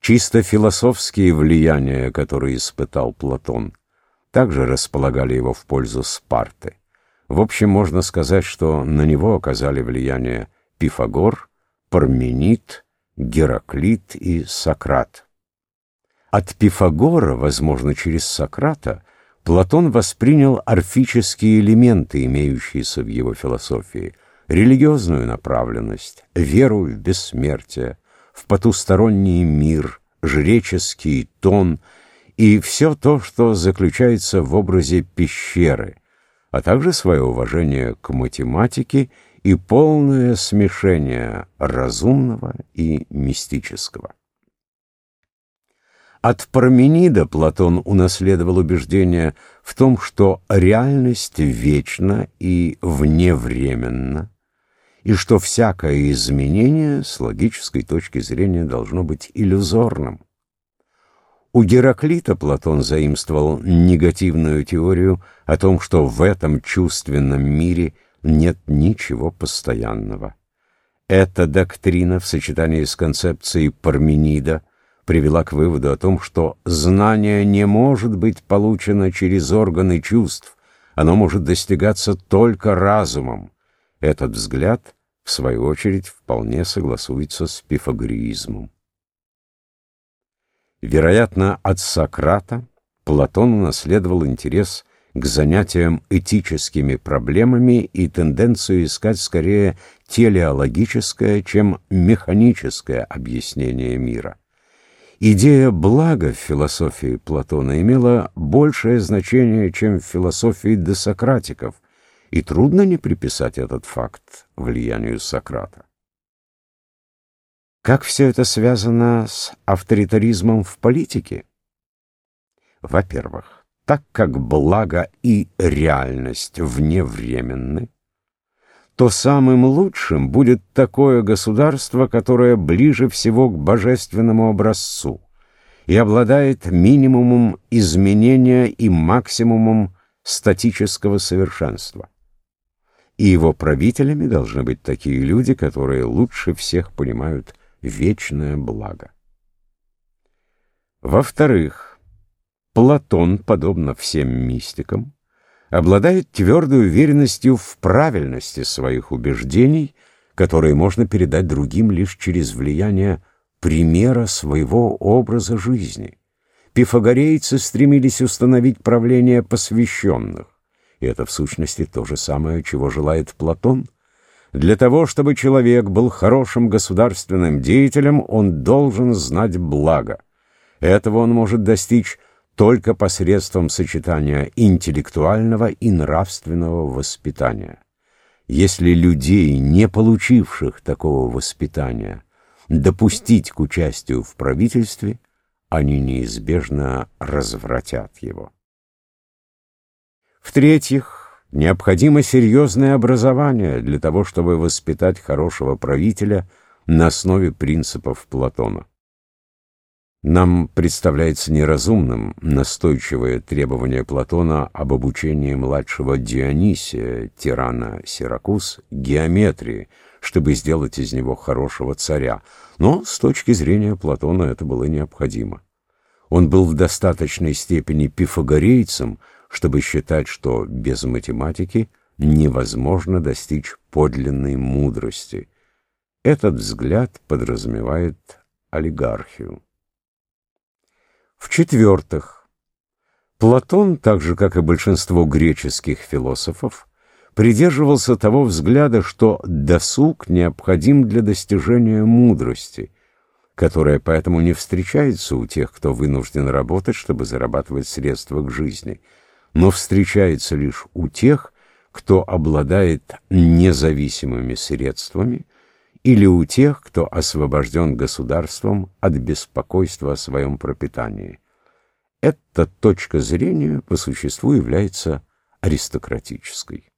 Чисто философские влияния, которые испытал Платон, также располагали его в пользу Спарты. В общем, можно сказать, что на него оказали влияние Пифагор, Парменид, Гераклит и Сократ. От Пифагора, возможно, через Сократа, Платон воспринял орфические элементы, имеющиеся в его философии, религиозную направленность, веру в бессмертие, в потусторонний мир, жреческий тон и все то, что заключается в образе пещеры, а также свое уважение к математике и полное смешение разумного и мистического. От Парменида Платон унаследовал убеждение в том, что реальность вечна и вневременна, и что всякое изменение с логической точки зрения должно быть иллюзорным. У Гераклита Платон заимствовал негативную теорию о том, что в этом чувственном мире нет ничего постоянного. Эта доктрина в сочетании с концепцией Парменида привела к выводу о том, что знание не может быть получено через органы чувств, оно может достигаться только разумом. Этот взгляд, в свою очередь, вполне согласуется с пифагореизмом. Вероятно, от Сократа Платон унаследовал интерес к занятиям этическими проблемами и тенденцию искать скорее телеологическое, чем механическое объяснение мира. Идея блага в философии Платона имела большее значение, чем в философии досократиков, и трудно не приписать этот факт влиянию Сократа. Как все это связано с авторитаризмом в политике? Во-первых, так как благо и реальность вневременны, то самым лучшим будет такое государство, которое ближе всего к божественному образцу и обладает минимумом изменения и максимумом статического совершенства и его правителями должны быть такие люди, которые лучше всех понимают вечное благо. Во-вторых, Платон, подобно всем мистикам, обладает твердой уверенностью в правильности своих убеждений, которые можно передать другим лишь через влияние примера своего образа жизни. Пифагорейцы стремились установить правление посвященных. И это в сущности то же самое, чего желает Платон. Для того, чтобы человек был хорошим государственным деятелем, он должен знать благо. Этого он может достичь только посредством сочетания интеллектуального и нравственного воспитания. Если людей, не получивших такого воспитания, допустить к участию в правительстве, они неизбежно развратят его. В-третьих, необходимо серьезное образование для того, чтобы воспитать хорошего правителя на основе принципов Платона. Нам представляется неразумным настойчивое требование Платона об обучении младшего Дионисия, тирана Сиракуз, геометрии, чтобы сделать из него хорошего царя. Но с точки зрения Платона это было необходимо. Он был в достаточной степени пифагорейцем, чтобы считать, что без математики невозможно достичь подлинной мудрости. Этот взгляд подразумевает олигархию. В-четвертых, Платон, так же как и большинство греческих философов, придерживался того взгляда, что досуг необходим для достижения мудрости, которая поэтому не встречается у тех, кто вынужден работать, чтобы зарабатывать средства к жизни – но встречается лишь у тех, кто обладает независимыми средствами, или у тех, кто освобожден государством от беспокойства о своем пропитании. Эта точка зрения по существу является аристократической.